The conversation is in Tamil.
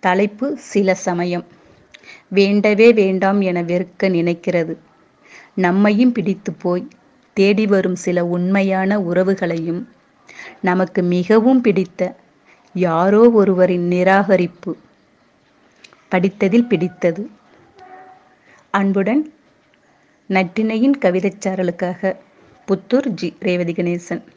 தலைப்பு சில சமயம். வேண்டவே வேண்டாம் என வெறுக்க நினைக்கிறது. நம்மையும் பிடித்து போய் தேடி வரும் சில உண்மையான உறவுகளையும் நமக்கு மிகவும் பிடித்த யாரோ ஒருவரின் நிராகரிப்பு. படித்ததில் பிடித்தது. அன்புடன் நட்டினையின் கவிதைச்சாரலுக்காக புத்தூர் ஜி. ரேவதி கணேசன்.